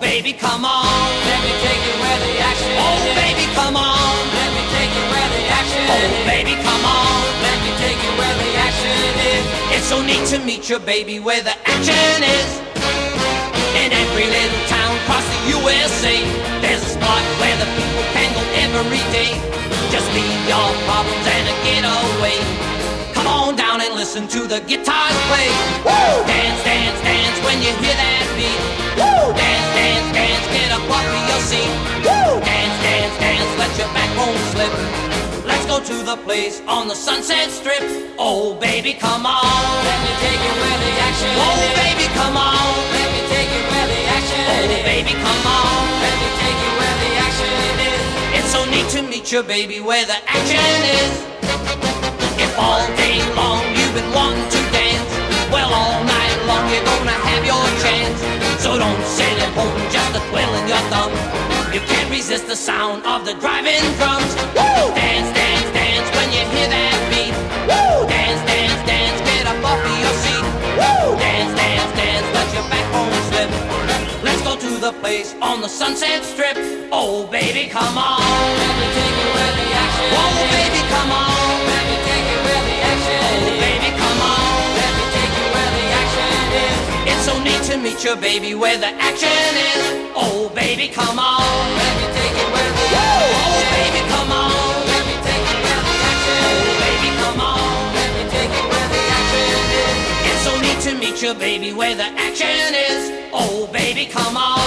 baby, come on. Let me take you where the action Oh, is. baby, come on. Let me take you where the action Oh, is. baby, come on. Let me take you where the action is. It's so neat to meet your baby where the action is. In every little town across the USA, there's a spot where the people can go every day. Just leave your problems and a getaway. Come on down and listen to the guitars play. Dance, dance go to the place on the Sunset Strip. Oh, baby, come on. Let me take you where the action Oh, is. baby, come on. Let me take you where the action Oh, is. baby, come on. Let me take you where the action is. It's so neat to meet your baby where the action is. If all day long you've been wanting to dance, well, all night long you're gonna have your chance. So don't sit at home just a twiddling your thumb. You can't resist the sound of the driving drums. Dance, on the Sunset Strip. Oh, baby, come on. Let me take you where the action Oh, baby, come on. Let me take you where the action Oh, baby, come on. Let me take you where the action is. It's so neat to meet your baby where the action is. Oh, baby, come on. Let me take you where the action is. Oh, baby, come on. Let me take you where the action is. Oh, baby, come on. Let me take you where the action is. It's so neat to meet your baby where the action is. Oh, baby, come on.